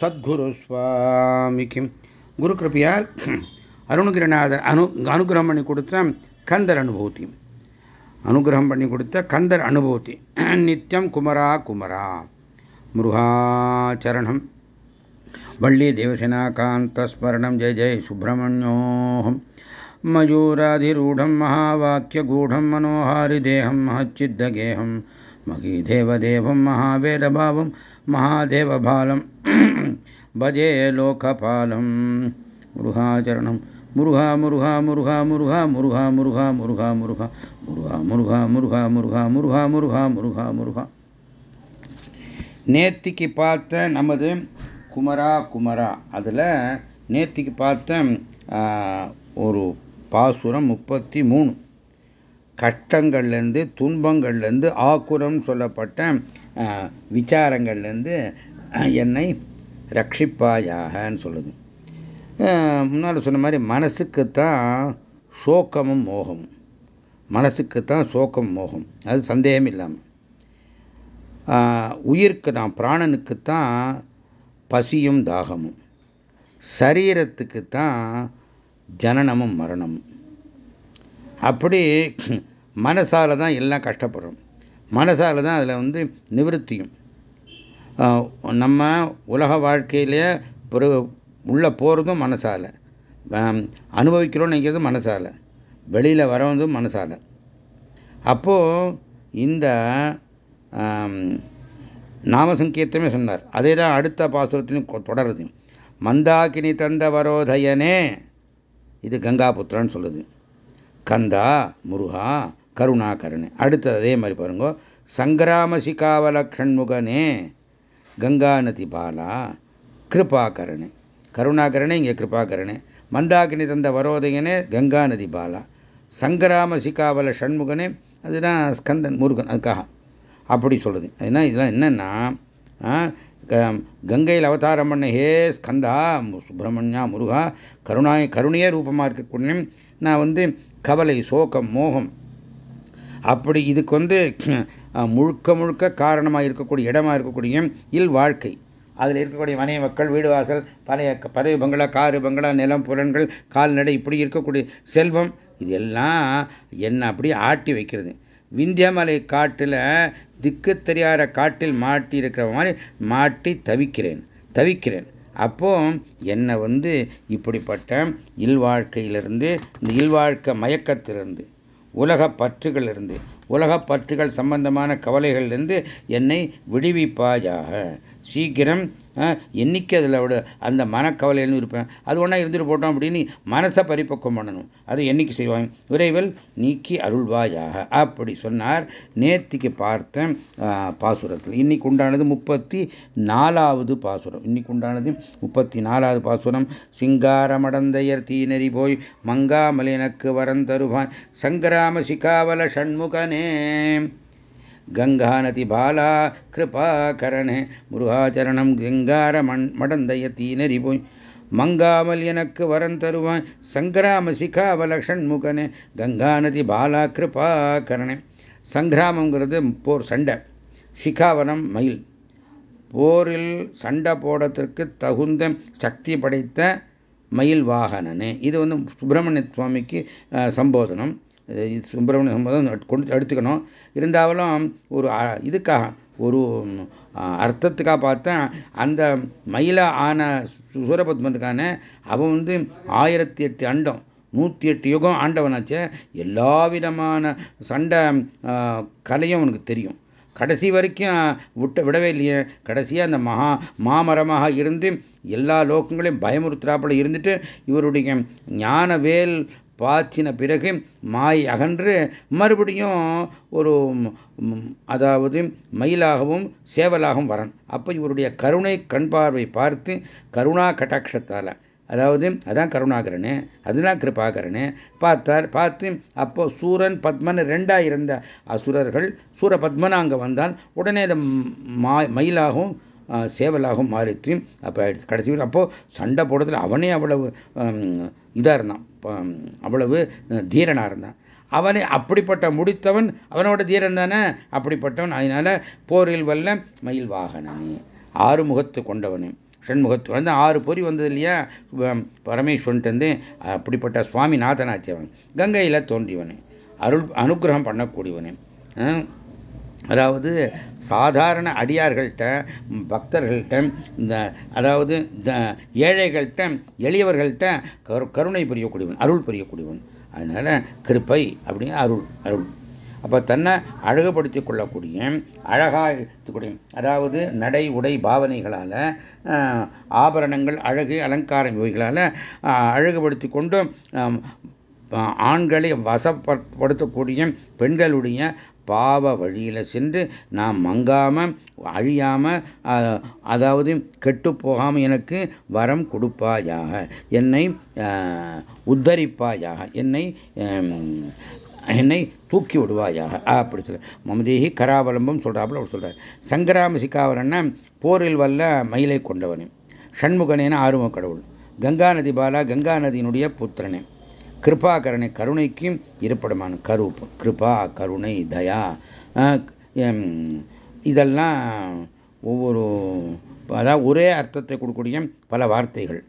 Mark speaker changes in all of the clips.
Speaker 1: சத்குரு சுவாமிக்கு குரு கிருப்பையால் அருணகிரிநாதர் அனு அனுகிரகம் பண்ணி கொடுத்த கந்தர் அனுபூதி. அனுகிரகம் பண்ணி கொடுத்த கந்தர் அனுபூதி. நித்தியம் குமரா குமரா. முருகாச்சரணம். வள்ளி தேவசேனா காந்தஸ்மரணம் ஜெய ஜெய் சுப்பிரமணியோகம். मयूराधिरूढं महावाक्यगूढं मनोहारिदेहं महच्चिद्दगेहं महीदेवदेवं महावेदभावं महादेवबालं भजे लोकपालं मुरुहाचरणं मुरुघा मुरुघा मुरुघा मुरुघा मुरुघा मुरुघा मुरुघा मुरुघा मुरुघा मुरुघा मुरुघा मुरुघा मुरुघा मुरुघा मुरुघा நேத்திக்கு பார்த்த நமது குமரா குமரா அதில் நேத்திக்கு பார்த்த ஒரு பாசுரம் முப்பத்தி மூணு கஷ்டங்கள்லேருந்து துன்பங்கள்லேருந்து ஆக்குரம் சொல்லப்பட்ட விசாரங்கள்லேருந்து என்னை ரட்சிப்பாயாகன்னு சொல்லுது. முன்னால் சொன்ன மாதிரி மனசுக்குத்தான் சோக்கமும் மோகமும். மனசுக்குத்தான் சோக்கம் மோகம். அது சந்தேகம் இல்லாமல். உயிருக்கு தான் பிராணனுக்குத்தான் பசியும் தாகமும். சரீரத்துக்குத்தான் ஜனனமும் மரணமும் அப்படி மனசால தான் எல்லாம் கஷ்டப்படுறோம். மனசால தான் அதில் வந்து நிவர்த்தியும். நம்ம உலக வாழ்க்கையிலே உள்ளே போகிறதும் மனசால. அனுபவிக்கிறோம் மனசால. வெளியில் வரவதும் மனசால. அப்போது இந்த நாமசங்கீர்த்தமே சொன்னார். அதே தான் அடுத்த பாசுரத்திலும் தொடருது. மந்தாக்கினி தந்த வரோதயனே. இது கங்காபுத்திரன்னு சொல்லுது. கந்தா முருகா கருணாகரனே. அடுத்தது அதே மாதிரி பாருங்க. சங்கராமசிகாவலக்ஷண்முகனே சிகாவல கங்கா நதி பாலா கிருபாகரனே. கருணாகரனே இங்கே கிருபாகரனே. மந்தாகினி தந்த வரோதையனே கங்கா நதி பாலா சங்கராம சிகாவல ஷண்முகனே அதுதான் ஸ்கந்தன் முருகன் அதுக்காக. அப்படி சொல்லுது. ஏன்னா இதெல்லாம் என்னன்னா கங்கையில் அவதாரம் பண்ண. ஹே ஸ்கந்தா சுப்பிரமணியா முருகா கருணாய் கருணையே ரூபமாக இருக்கக்கூடிய நான் வந்து கவலை சோகம் மோகம். அப்படி இதுக்கு வந்து முழுக்க முழுக்க காரணமாக இருக்கக்கூடிய இடமா இருக்கக்கூடிய இல் வாழ்க்கை. அதில் இருக்கக்கூடிய மனைவி மக்கள் வீடு வாசல் பழைய பதவி பங்களா காரு பங்களா நிலம் புலன்கள் கால்நடை இப்படி இருக்கக்கூடிய செல்வம் இது எல்லாம் என்ன அப்படி ஆட்டி வைக்கிறது. விந்தியமலை காட்டில் திக்கு தெரியாத காட்டில் மாட்டி இருக்கிற மாதிரி மாட்டி தவிக்கிறேன் தவிக்கிறேன். அப்போ என்னை வந்து இப்படிப்பட்ட இல்வாழ்க்கையிலிருந்து இந்த இல்வாழ்க்கை மயக்கத்திலிருந்து உலக பற்றுகளிலிருந்து உலக பற்றுகள் சம்பந்தமான கவலைகளிலிருந்து என்னை விடுவிப்பாயாக. சீக்கிரம் என்னைக்கு அதில் விட அந்த மனக்கவலையிலும் இருப்பேன். அது ஒன்றா இருந்துட்டு போட்டோம் அப்படின்னு மனசை பரிபக்குவம் பண்ணணும். அதை என்னைக்கு செய்வாங்க விரைவில் நீக்கி அருள்வாயாக. அப்படி சொன்னார். நேத்திக்கு பார்த்தேன் பாசுரத்தில். இன்னைக்கு உண்டானது முப்பத்தி நாலாவது பாசுரம். இன்னைக்கு உண்டானது முப்பத்தி நாலாவது பாசுரம். சிங்காரமடந்தையர் தீநெறி போய் மங்காமல் எனக்கு வரந்தருவான் சங்கராம சிகாவல ஷண்முகனே கங்காநதி பாலா கிருபாகரணே முருகாச்சரணம் கங்கார மண் மடந்தயத்தி நெறிபோய் மங்காமல் எனக்கு வரம் தருவான் சங்கிராம சிகாவலக்ஷன் முகனே. கங்காநதி பாலா கிருபாகரணே சங்கிராமங்கிறது போர் சண்டை சிகாவனம் மயில். போரில் சண்டை போடத்திற்கு தகுந்த சக்தி படைத்த மயில் வாகனனே. இது வந்து சுப்பிரமணிய சுவாமிக்கு சம்போதனம். சுப்பிரமணிய சம்பதம் கொண்டு எடுத்துக்கணும் இருந்தாலும் ஒரு இதுக்காக ஒரு அர்த்தத்துக்காக பார்த்தேன் அந்த மயில ஆன சூரபத்மனுக்கான அவன் வந்து ஆயிரத்தி எட்டு அண்டம் நூற்றி எட்டு யுகம் ஆண்டவனாச்சே எல்லா விதமான சண்டை கலையும் அவனுக்கு தெரியும். கடைசி வரைக்கும் விட்ட விடவே இல்லையே. கடைசியாக அந்த மகா மாமரமாக இருந்து எல்லா லோகங்களையும் பயமுறுத்துறாப்புல இருந்துட்டு இவருடைய ஞான வேல் பாய்ச்சின பிறகு மாய் அகன்று மறுபடியும் ஒரு அதாவது மயிலாகவும் சேவலாகவும் வரன் அப்போ இவருடைய கருணை கண் பார்வை பார்த்து கருணா கட்டாட்சத்தால் அதாவது அதான் கருணாகரனு அதுதான் கிருபாகரனு பார்த்தார் பார்த்து அப்போ சூரன் பத்மன் ரெண்டாக இருந்த அசுரர்கள் சூர பத்மன் அங்கே வந்தான். உடனே அந்த மா மயிலாகவும் சேவலாகவும் மாறிச்சு அப்போ கடைசி அப்போது சண்டை போடுறதுல அவனே அவ்வளவு இதாக இருந்தான். அவ்வளவு தீரனாக இருந்தான். அவனை அப்படிப்பட்ட முடித்தவன் அவனோட தீரன் தானே? அப்படிப்பட்டவன். அதனால போரில் வல்ல மயில் வாகனனே ஆறு முகத்து கொண்டவனே. ஷண்முகத்து வந்து ஆறு பொறி வந்தது இல்லையா? பரமேஸ்வரன்ட்டு அப்படிப்பட்ட சுவாமி நாதனாச்சவன் கங்கையில் தோன்றியவனே. அருள் அனுகிரகம் பண்ணக்கூடியவனே. அதாவது சாதாரண அடியார்கள்ட்ட பக்தர்கள்ட்ட இந்த அதாவது ஏழைகள்கிட்ட எளியவர்கள்ட்ட கருணை புரியக்கூடியவன் அருள் புரியக்கூடியவன். அதனால கிருப்பை அப்படிங்கிற அருள் அருள். அப்போ தன்னை அழகுபடுத்திக் கொள்ளக்கூடிய அழகாகக்கூடிய அதாவது நடை உடை பாவனைகளால் ஆபரணங்கள் அழகு அலங்காரம் இவைகளால் அழகுபடுத்தி கொண்டும் ஆண்களை வசப்படுத்தக்கூடிய பெண்களுடைய பாவ வழியில் சென்று நாம் மங்காமல் அழியாமல் அதாவது கெட்டு போகாமல் எனக்கு வரம் கொடுப்பாயாக. என்னை உத்தரிப்பாயாக. என்னை என்னை தூக்கி விடுவாயாக. அப்படி சொல்ல. மமதேகி கராவலம்பம் சொல்கிறாப்புல அவர் சொல்கிறார் சங்கராம சிக்காவரன்னா போரில் வல்ல மயிலை கொண்டவனே. ஷண்முகனேன ஆர்வம் கடவுள். கங்கா நதி பாலா கங்கா நதியினுடைய புத்திரனே. கிருபாகரணை கருணைக்கும் இருப்பிடமான கருப்பு. கிருபா கருணை தயா. இதெல்லாம் ஒவ்வொரு அதாவது ஒரே அர்த்தத்தை கொடுக்கக்கூடிய பல வார்த்தைகள்.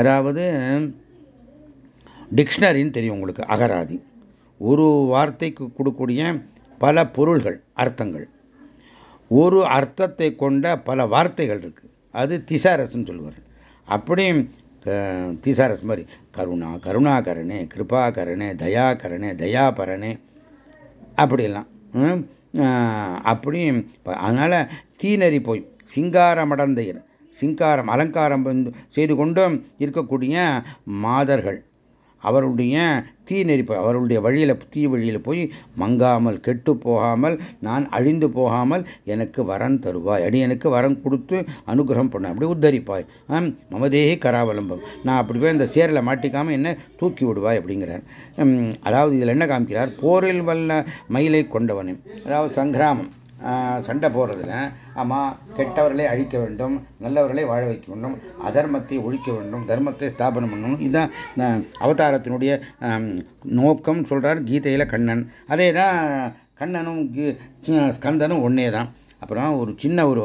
Speaker 1: அதாவது டிக்ஷனரின்னு தெரியும் உங்களுக்கு அகராதி. ஒரு வார்த்தைக்கு கொடுக்கக்கூடிய பல பொருள்கள் அர்த்தங்கள். ஒரு அர்த்தத்தை கொண்ட பல வார்த்தைகள் இருக்குது அது திசாரஸ்ன்னு சொல்லுவார் அப்படி திசாரஸ் மாதிரி. கருணா கருணாகரனே கிருபாகரணே தயாகரணே தயாபரணே அப்படிலாம் அப்படி அதனால் தீநறி போய் சிங்காரமடந்தையர் சிங்காரம் அலங்காரம் செய்து கொண்டும் இருக்கக்கூடிய மாதர்கள். அவருடைய தீ நெறிப்பு அவருடைய வழியில் தீ வழியில் போய் மங்காமல் கெட்டு போகாமல் நான் அழிந்து போகாமல் எனக்கு வரம் தருவாய். அடி எனக்கு வரம் கொடுத்து அனுகிரகம் பண்ண. அப்படி உத்தரிப்பாய். மமதேகி கராவலம்பம். நான் அப்படி போய் இந்த சேரில் மாட்டிக்காமல் என்ன தூக்கி விடுவாய் அப்படிங்கிறார். அதாவது இதில் என்ன காமிக்கிறார்? போரில் வல்ல மயிலை கொண்டவனே. அதாவது சங்கிராமம். சண்டை போடுறதுல ஆமாம் கெட்டவர்களை அழிக்க வேண்டும் நல்லவர்களை வாழ வைக்க வேண்டும் அதர்மத்தை ஒழிக்க வேண்டும் தர்மத்தை ஸ்தாபனம் பண்ணணும். இதுதான் அவதாரத்தினுடைய நோக்கம் சொல்கிறார் கீதையில் கண்ணன். அதே தான் கண்ணனும் ஸ்கந்தனும் ஒன்னே தான் அப்புறம் ஒரு சின்ன ஒரு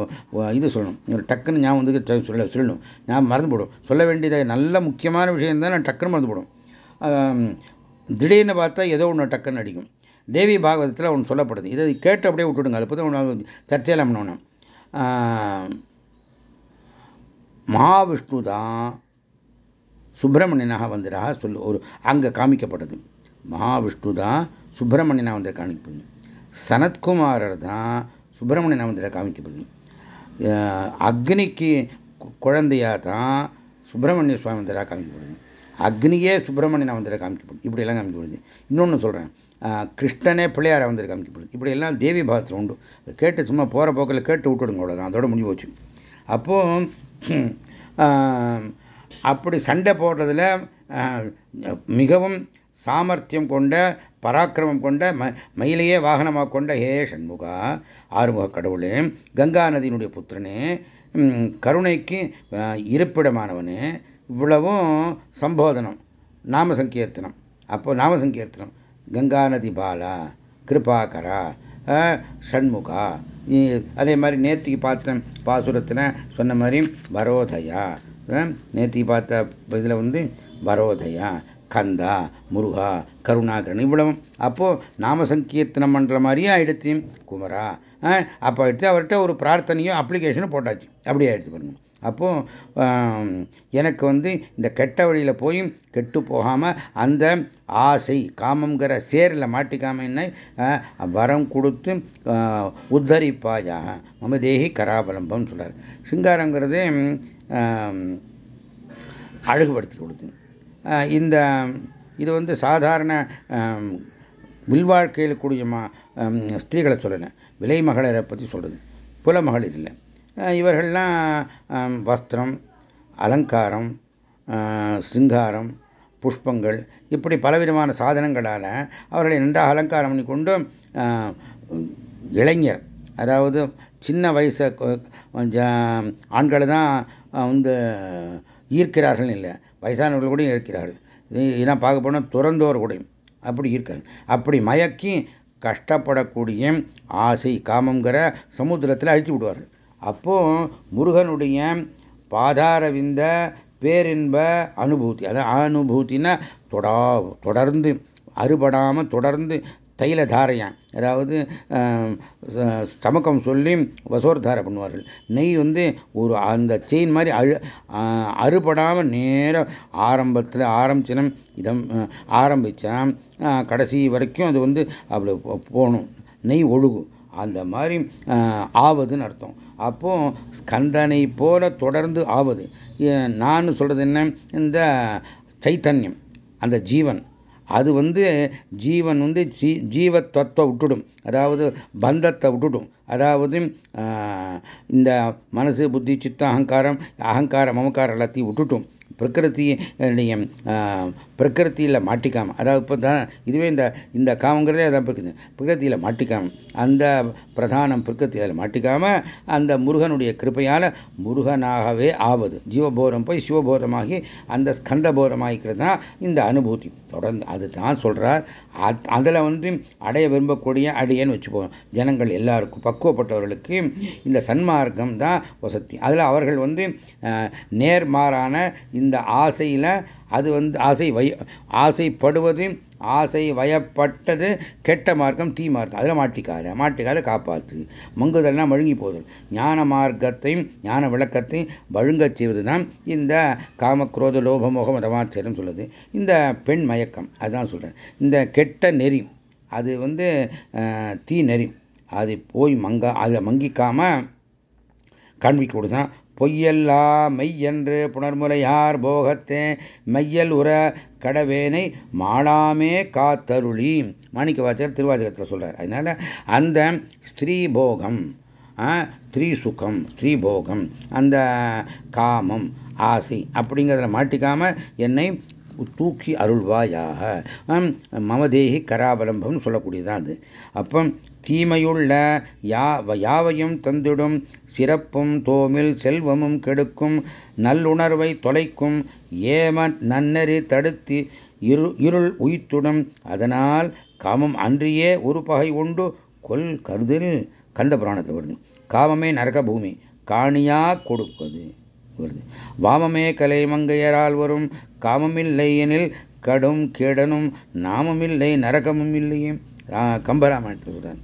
Speaker 1: இது சொல்லணும். ஒரு டக்குன்னு ஞாபகம் வந்து சொல்ல சொல்லணும். நான் மறந்து போடும் சொல்ல வேண்டியது நல்ல முக்கியமான விஷயம் தான் நான் டக்குன்னு மறந்து போடும் திடீர்னு பார்த்தா ஏதோ ஒன்று டக்குன்னு அடிக்கும். தேவி பாகவதத்தில் ஒன்று சொல்லப்படுது. இதை கேட்டு அப்படியே விட்டுடுங்க. அதை பற்றி சர்ச்சையில் சர்ச்சையெல்லாம் பண்ணணும். மகாவிஷ்ணு தான் சுப்பிரமணியனாக வந்ததாக சொல்லு ஒரு அங்கே காமிக்கப்பட்டது. மகாவிஷ்ணு தான் சுப்பிரமணியனாக வந்து காமிக்கப்படுது. சனத்குமாரர் தான் சுப்பிரமணியனாக வந்து காமிக்கப்படுது. அக்னிக்கு குழந்தையாக தான் சுப்பிரமணிய சுவாமி வந்ததாக காமிக்கப்படுது. அக்னியே சுப்பிரமணியன் வந்ததாக காமிக்கப்படுது இப்படியெல்லாம் காமிக்கப்படுது இன்னொன்று சொல்கிறேன் கிருஷ்ணனே பிள்ளையாரை வந்துட்டு காமிக்கப்படுது இப்படி எல்லாம் தேவி பாகத்தில் உண்டு. கேட்டு சும்மா போகிற போக்கில் கேட்டு விட்டுடுங்க அவ்வளோதான் அதோட முடிவு போச்சு. அப்போது அப்படி சண்டை போடுறதுல மிகவும் சாமர்த்தியம் கொண்ட பராக்கிரமம் கொண்ட ம மயிலையே வாகனமாக கொண்ட ஹே சண்முகா ஆறுமுக கடவுளே கங்கா நதியினுடைய புத்திரனே கருணைக்கு இருப்பிடமானவனே இவ்வளவும் சம்போதனம் நாம சங்கீர்த்தனம் அப்போ நாம சங்கீர்த்தனம் கங்கா நதி பாலா கிருபாகரா ஷண்முகா அதே மாதிரி நேத்திக்கு பார்த்த பாசுரத்தில் சொன்ன மாதிரி வரோதயா நேத்திக்கு பார்த்த இதில் வந்து வரோதயா கந்தா முருகா கருணாகரன் இவ்வளவும். அப்போது நாம சங்கீர்த்தனம் பண்ணுற மாதிரியே ஆயிடுச்சு குமரா அப்போ எடுத்து அவர்கிட்ட ஒரு பிரார்த்தனையும் அப்ளிகேஷனும் போட்டாச்சு. அப்படியே ஆயிடுச்சு பாருங்க. அப்போ எனக்கு வந்து இந்த கெட்ட வழியில் போய் கெட்டு போகாமல் அந்த ஆசை காமங்கிற சேரில் மாட்டிக்காம என்ன வரம் கொடுத்து உத்தரிப்பாயாக. மமதேகி கராபலம்பம் சொல்றார். சிங்காரங்கிறதே அழகுபடுத்தி கொடுத்து இந்த இது வந்து சாதாரண வில்வாழ்க்கையில் கூடிய ஸ்திரீகளை சொல்லலை. விலை மகளிரை பற்றி சொல்கிறது புலமகளிர் இல்லை. இவர்கள்லாம் வஸ்திரம் அலங்காரம் சிங்காரம் புஷ்பங்கள் இப்படி பலவிதமான சாதனங்களால் அவர்களை நன்றாக அலங்காரம் பண்ணி கொண்டு இளைஞர் அதாவது சின்ன வயசு ஆண்களை தான் வந்து ஈர்க்கிறார்கள் இல்லை வயசானவர்கள் கூட ஈர்க்கிறார்கள் இதெல்லாம் பார்க்க போனால் துறந்தோர் கூட அப்படி இருக்கிறார்கள். அப்படி மயக்கி கஷ்டப்படக்கூடிய ஆசை காமங்கிற சமுத்திரத்தில் அழித்து விடுவார்கள். அப்போ முருகனுடைய பாதாரவிந்த பேரின்ப அனுபூதி அதான் அனுபூத்தின்னா தொடா தொடர்ந்து அறுபடாமல் தொடர்ந்து தைல தாரையான் அதாவது ஸ்டமக்கம் சொல்லி வசோர்தாரை பண்ணுவார்கள். நெய் வந்து ஒரு அந்த செயின் மாதிரி அழு அறுபடாமல் நேரம் ஆரம்பத்தில் ஆரம்பிச்சினம் இதம் ஆரம்பித்தா கடைசி வரைக்கும் அது வந்து அப்படி போகணும் நெய் ஒழுகும். அந்த மாதிரி ஆவதுன்னு அர்த்தம். அப்போ ஸ்கந்தனை போல தொடர்ந்து ஆவது. நான் சொல்றது என்ன? இந்த சைத்தன்யம் அந்த ஜீவன். அது வந்து ஜீவன் வந்து ஜீ தத்துவ விட்டுடும் அதாவது பந்தத்தை விட்டுடும் அதாவது இந்த மனசு புத்தி சித்த அகங்காரம் அகங்காரம் மமக்காரம் எல்லாத்தையும் விட்டுட்டும் பிரகிருத்தியுடைய பிரகிருத்தியில் மாட்டிக்காம அதாவது இப்போ தான் இதுவே இந்த இந்த காமங்கிறதே அதான் இருக்குது பிரகிருத்தியில் மாட்டிக்காம அந்த பிரதானம் பிரகிருத்தியில் மாட்டிக்காம அந்த முருகனுடைய கிருப்பையால் முருகனாகவே ஆவது. ஜீவபோரம் போய் சிவபோரமாகி அந்த ஸ்கந்த ஸ்கந்தபோரமாகிக்கிறது தான் இந்த அனுபூதி. தொடர்ந்து அது தான் சொல்கிறார் அதில் வந்து அடைய விரும்பக்கூடிய அடியன்னு வச்சுப்போம் ஜனங்கள் எல்லாருக்கும் பக்குவப்பட்டவர்களுக்கு இந்த சன்மார்க்கம் தான் வசதி. அதில் அவர்கள் வந்து நேர்மாறான இந்த இந்த ஆசையில் அது வந்து ஆசை வய ஆசைப்படுவது ஆசை வயப்பட்டது கெட்ட மார்க்கம் தீ மார்க்கம். அதில் மாட்டிக்காத மாட்டிக்காத காப்பாற்று மங்குதல்னா மழுங்கி போதல். ஞான மார்க்கத்தையும் ஞான விளக்கத்தையும் வழுங்கச் செய்வது தான் இந்த காமக்ரோத லோப மதமாச்சரம் சொல்லுது. இந்த பெண் மயக்கம் அதுதான் சொல்கிறேன் இந்த கெட்ட நெறி அது வந்து தீ நெறி. அது போய் மங்க அதில் மங்கிக்காமல் காண்பிக்க கொடுத்தான் பொய்யல்லா மெய்யன்று புனர்முறையார் புனர்முலையார் போகத்தே மையல் உர கடவேனை மாளாமே காத்தருளி. மாணிக்க வாச்சர் திருவாச்சகத்தில் சொல்றார். அதனால அந்த ஸ்திரீ போகம் ஸ்திரீ சுகம் ஸ்ரீபோகம் அந்த காமம் ஆசை அப்படிங்கிறதுல மாட்டிக்காம என்னை தூக்கி அருள்வாயாக. மமதேகி கராவலம்பம்னு சொல்லக்கூடியதான் அது. அப்போ தீமையுள்ள யாவையும் தந்திடும் சிறப்பும் தோமில் செல்வமும் கெடுக்கும் நல்லுணர்வை தொலைக்கும் ஏம நன்னறி தடுத்து இரு இருள் உயித்துடும். அதனால் காமம் அன்றியே ஒரு பகை உண்டு. கொல் கருதில் கந்த புராணத்தில் வருது. காமமே நரக பூமி. காணியா கொடுப்பது. வருது. வாமமே கலை மங்கையரால் வரும். காமமில்லை எனில் கடும் கேடனும். நாமமில்லை நரகமும் இல்லையே. கம்பராமாயணத்தில் சொல்றார்.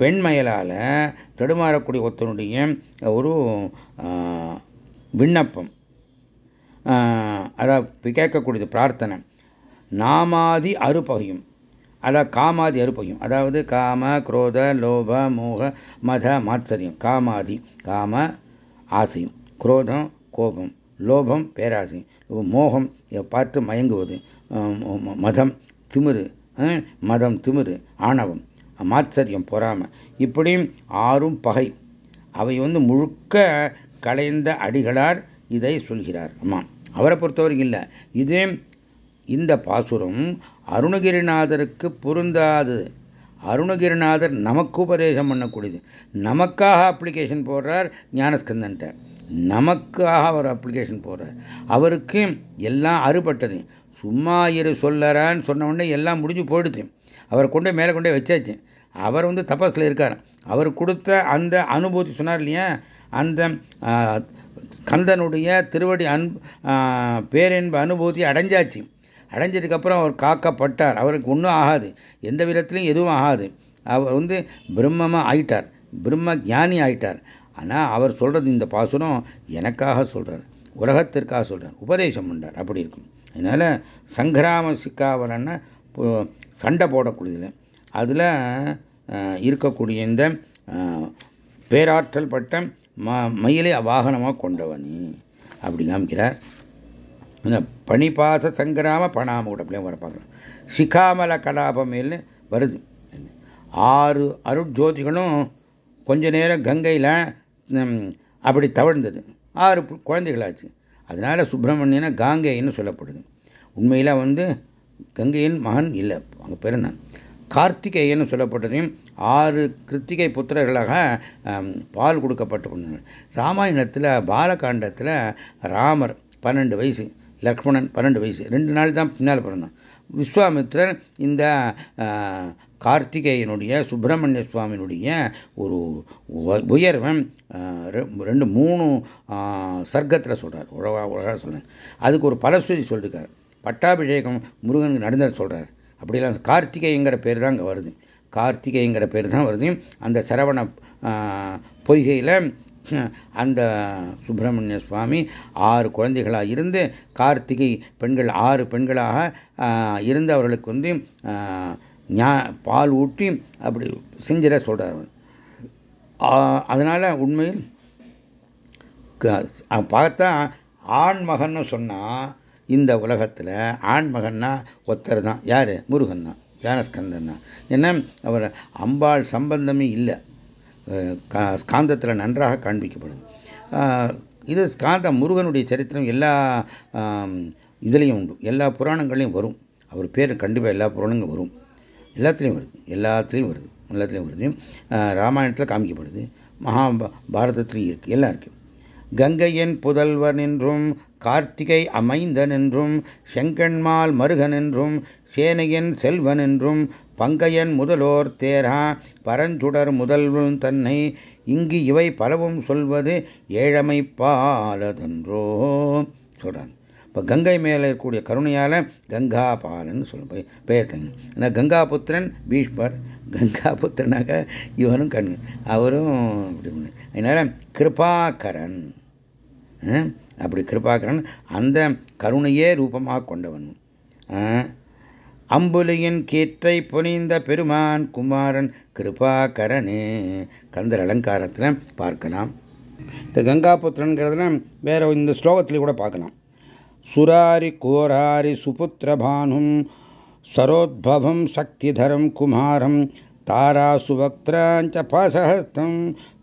Speaker 1: பெண்மயலால் தடுமாறக்கூடிய ஒருத்தனுடைய ஒரு விண்ணப்பம். அதாவது கேட்கக்கூடியது பிரார்த்தனை. நாமாதி அறுபகையும் அதாவது காமாதி அறுப்பையும் அதாவது காம குரோத லோப மோக மத மாத்சரியம். காமாதி காம ஆசையும். குரோதம் கோபம். லோபம் பேராசை. மோகம் பார்த்து மயங்குவது. மதம் திமிரு. மதம் திமிரு. ஆணவம். மாத்சரியம் பொறாம. இப்படி ஆறும் பகை. அவை வந்து முழுக்க கலைந்த அடிகளார் இதை சொல்கிறார். ஆமாம் அவரை பொறுத்தவரைக்கும் இல்லை. இதே இந்த பாசுரம் அருணகிரிநாதருக்கு பொருந்தாது. அருணகிரிநாதர் நமக்கு உபதேசம் பண்ணக்கூடியது. நமக்காக அப்ளிகேஷன் போடுறார் ஞானஸ்கந்தன்ட்ட. நமக்காக அவர் அப்ளிகேஷன் போடுறார். அவருக்கு எல்லாம் அறுபட்டது. சும்மா இரு சொல்லறான்னு சொன்ன உடனே எல்லாம் முடிஞ்சு போயிடுது. அவர் கொண்டு மேலே கொண்டே வச்சாச்சு. அவர் வந்து தபஸில் இருக்கார். அவர் கொடுத்த அந்த அனுபூதி சொன்னார் இல்லையா? அந்த கந்தனுடைய திருவடி அன்பு பேரென்ப அனுபூதி அடைஞ்சாச்சு. அடைஞ்சதுக்கப்புறம் அவர் காக்கப்பட்டார். அவருக்கு ஒன்றும் ஆகாது. எந்த விதத்துலையும் எதுவும் ஆகாது. அவர் வந்து பிரம்மமாக ஆயிட்டார். பிரம்ம ஜானி ஆயிட்டார். ஆனால் அவர் சொல்கிறது இந்த பாசுரம் எனக்காக சொல்கிறார் உலகத்திற்காக சொல்கிறார் உபதேசம் பண்ணார் அப்படி இருக்கும். அதனால் சங்கிராம சிக்காவலன்னா சண்டை போடக்கூடியது. அதில் இருக்கக்கூடிய இந்த பேராற்றல் பட்ட ம மயிலை வாகனமாக கொண்டவனி அப்படி காமிக்கிறார் இந்த பணிபாச சங்கராம பணாமூட அப்படியே வர பார்க்கலாம். சிகாமல கலாபமேல்னு வருது. ஆறு அருட்ஜோதிகளும் கொஞ்ச நேரம் கங்கையில் அப்படி தவழ்ந்தது. ஆறு குழந்தைகளாச்சு. அதனால் சுப்பிரமணியனை காங்கேயன்னு சொல்லப்படுது. உண்மையில் வந்து கங்கையின் மகன் இல்லை அவங்க பிறந்தான் கார்த்திகேயன்னு சொல்லப்பட்டதையும் ஆறு கிருத்திகை புத்திரர்களாக பால் கொடுக்கப்பட்டு ராமாயணத்தில் பாலகாண்டத்தில் ராமர் பன்னெண்டு வயசு லக்ஷ்மணன் பன்னெண்டு வயசு ரெண்டு நாள் தான் பின்னால் பிறந்தான். விஸ்வாமித்ரர் இந்த கார்த்திகேயனுடைய சுப்பிரமணிய சுவாமியினுடைய ஒரு உயர்வன் ரெண்டு மூணு சர்க்கத்தில் சொல்கிறார் உழவா உலக சொல்கிறேன் அதுக்கு ஒரு பலஸ்வதி சொல்லிருக்கார். பட்டாபிஷேகம் முருகனுக்கு நடந்தது சொல்கிறார் அப்படிலாம் கார்த்திகைங்கிற பேர் தான் அங்கே வருது. கார்த்திகைங்கிற பேர் தான் வருது. அந்த சரவண பொய்கையில் அந்த சுப்பிரமணிய சுவாமி ஆறு குழந்தைகளாக இருந்து கார்த்திகை பெண்கள் ஆறு பெண்களாக இருந்து அவர்களுக்கு வந்து பால் ஊட்டி அப்படி செஞ்சிட சொல்கிறார் அதனால் உண்மையில் பார்த்தா ஆண் மகன்னு சொன்னால் இந்த உலகத்தில் ஆண்மகன்னா ஒத்தர் தான் யார்? முருகன் தான் ஞானஸ்கந்தன் தான். என்ன? அவர் அம்பாள் சம்பந்தமே இல்லை. ஸ்காந்தத்தில் நன்றாக காண்பிக்கப்படுது இது ஸ்காந்தம் முருகனுடைய சரித்திரம் எல்லா இதுலேயும் உண்டு. எல்லா புராணங்களையும் வரும். அவர் பேர் கண்டிப்பாக எல்லா புராணங்களும் வரும். எல்லாத்துலேயும் வருது. எல்லாத்துலேயும் வருது. எல்லாத்துலேயும் வருது. ராமாயணத்தில் காமிக்கப்படுது. மகாபாரதத்துலையும் இருக்குது எல்லாம் இருக்குது கங்கையன் புதல்வன் என்றும் கார்த்திகை அமைந்தன் என்றும் செங்கண்மால் மருகன் என்றும் சேனையன் செல்வன் என்றும் பங்கையன் முதலோர் தேரா பரஞ்சுடர் முதல்வன் தன்னை இங்கு இவை பலவும் சொல்வது ஏழமை பாலதன்றோ. சொல்றான் இப்போ கங்கை மேலே இருக்கக்கூடிய கருணையால் கங்கா பாலன் சொல்ல பெயர் தங்க கங்கா புத்திரன் பீஷ்மர். கங்கா புத்திரனாக இவனும் கண் அவரும் அப்படி அதனால கிருபாகரன். அப்படி கிருபாகரன் அந்த கருணையே ரூபமாக கொண்டவன். அம்புலியின் கீற்றை புனிந்த பெருமான் குமாரன் கிருபாகரனே. கந்தர் அலங்காரத்தில் பார்க்கலாம். இந்த கங்காபுத்திரன்கிறதுல வேற இந்த ஸ்லோகத்தில் கூட பார்க்கலாம். சுராரி கோராரி சுபுத்திரபானும் சரோத்பவம் சக்திதரம் குமாரம் तारासुवक्त्राञ्च पासहस्तं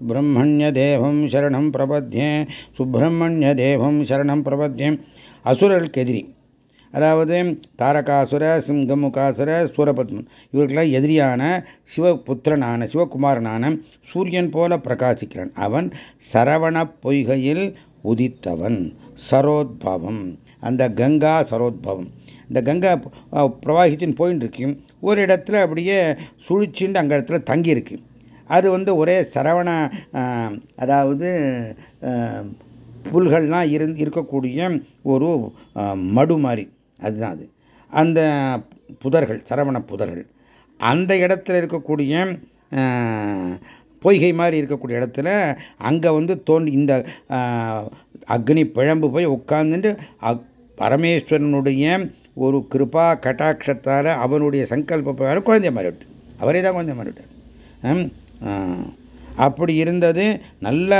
Speaker 1: ब्रह्मण्यदेवं शरणं प्रपद्ये சுப்பிரமணியதேவம் சரணம் பிரபத்தியம் அசுரர்களுக்கு எதிரி அதாவது தாரகாசுர சிங்கமுகாசுர சூரபத்மன் இவர்களெல்லாம் எதிரியான சிவபுத்திரனான சிவகுமாரனான சூரியன் போல பிரகாசிக்கிறான் அவன் சரவண பொய்கையில் உதித்தவன் சரோத்பவம் அந்த கங்கா சரோத்பவம் இந்த கங்கா பிரவாகிச்சின்னு போயின்னு இருக்கு. ஒரு இடத்துல அப்படியே சுழிச்சுண்டு அங்கே இடத்துல தங்கியிருக்கு. அது வந்து ஒரே சரவண அதாவது புல்கள்லாம் இருந்து இருக்கக்கூடிய ஒரு மடு மாதிரி. அதுதான் அது. அந்த புதர்கள் சரவண புதர்கள். அந்த இடத்துல இருக்கக்கூடிய பொய்கை மாதிரி இருக்கக்கூடிய இடத்துல அங்கே வந்து தோன்றி இந்த அக்னி பிழம்பு போய் உட்கார்ந்துட்டு பரமேஸ்வரனுடைய ஒரு கிருபா கட்டாட்சத்தால் அவனுடைய சங்கல்ப பிரகாரம் குழந்தைய மாறிவிட்டு விட்டு அவரே தான் குழந்தைய மாறிவிட்டார். விட்டார் அப்படி இருந்தது நல்ல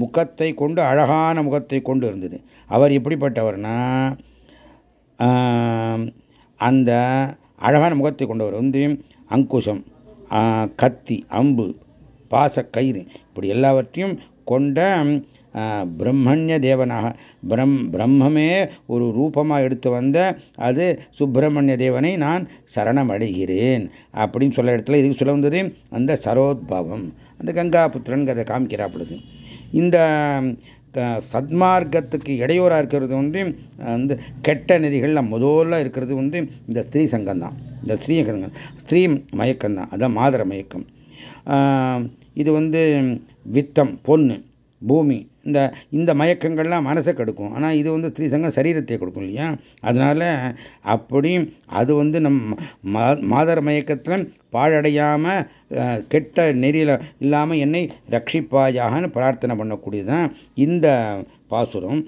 Speaker 1: முகத்தை கொண்டு அழகான முகத்தை கொண்டு இருந்தது. அவர் எப்படிப்பட்டவர்னா அந்த அழகான முகத்தை கொண்டவர் வந்து அங்குசம் கத்தி அம்பு பாச கயிறு இப்படி எல்லாவற்றையும் கொண்ட பிரம்மண்ய தேவனாக. பிரம் பிரம்மமே ஒரு ரூபமாக எடுத்து வந்த அது சுப்பிரமணிய தேவனை நான் சரணமடைகிறேன் அப்படின்னு சொல்ல இடத்துல இதுக்கு சொல்ல வந்தது அந்த சரோத்பவம். அந்த கங்கா புத்திரன் அதை காமிக்கிறாப்படுது இந்த சத்மார்க்கத்துக்கு இடையூறாக இருக்கிறது வந்து வந்து கெட்ட நெறிகளில் முதல்ல இருக்கிறது வந்து இந்த ஸ்திரீ சங்கம் தான். இந்த ஸ்ரீ சங்கம் ஸ்திரீ மயக்கம் தான். அதான் மாதர மயக்கம். இது வந்து வித்தம் பொண்ணு பூமி இந்த இந்த மயக்கங்கள்லாம் மனசை கெடுக்கும். ஆனால் இது வந்து ஸ்ரீசங்கம் சரீரத்தை கொடுக்கும் இல்லையா? அதனால அப்படி அது வந்து நம் மாதர் மயக்கத்தில் பாழடையாமல் கெட்ட நெறியில் இல்லாமல் என்னை ரட்சிப்பாயாகன்னு பிரார்த்தனை பண்ணக்கூடியதான் இந்த பாசுரம்.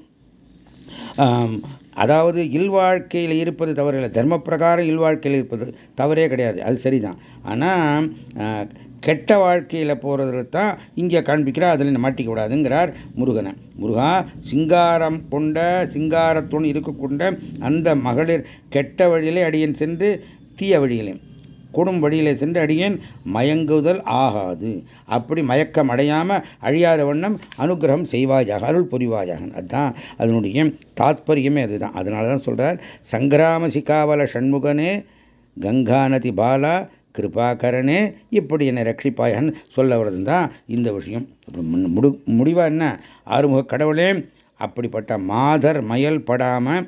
Speaker 1: அதாவது இல்வாழ்க்கையில் இருப்பது தவறில்லை. தர்ம பிரகாரம் இல்வாழ்க்கையில் இருப்பது தவறே கிடையாது. அது சரிதான். ஆனால் கெட்ட வாழ்க்கையில் போகிறதுல தான் இங்கே காண்பிக்கிறார் அதில் மாட்டிக்க கூடாதுங்கிறார் முருகனை முருகா சிங்காரம் கொண்ட சிங்காரத்துடன் இருக்கக்கொண்ட அந்த மகளிர் கெட்ட வழியிலே அடியன் சென்று தீய வழியிலே கொடும் வழியிலே சென்று அடியேன் மயங்குதல் ஆகாது. அப்படி மயக்கம் அடையாமல் அழியாத வண்ணம் அனுகிரகம் செய்வாயாக அருள் புரிவாயாக. அதுதான் அதனுடைய தாத்பரியமே அதுதான். அதனால தான் சொல்கிறார் சங்கிராம சிகாவல சண்முகனே கங்காநதி பாலா கிருபாகரனே இப்படி என்னை ரட்சிப்பாயான்னு சொல்ல வருது தான் இந்த விஷயம். முடி முடிவா என்ன? ஆறுமுக கடவுளே அப்படிப்பட்ட மாதர் மயல் படாமல்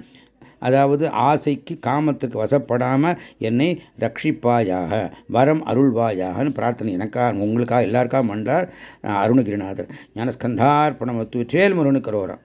Speaker 1: அதாவது ஆசைக்கு காமத்துக்கு வசப்படாமல் என்னை ரட்சிப்பாயாக வரம் அருள்வாயாகன்னு பிரார்த்தனை எனக்கா உங்களுக்காக எல்லாருக்காக மன்றார் அருணகிரிநாதர். ஞானஸ்கந்தார்ப்பணம் வேல் முருகனுக்கு ரோரம்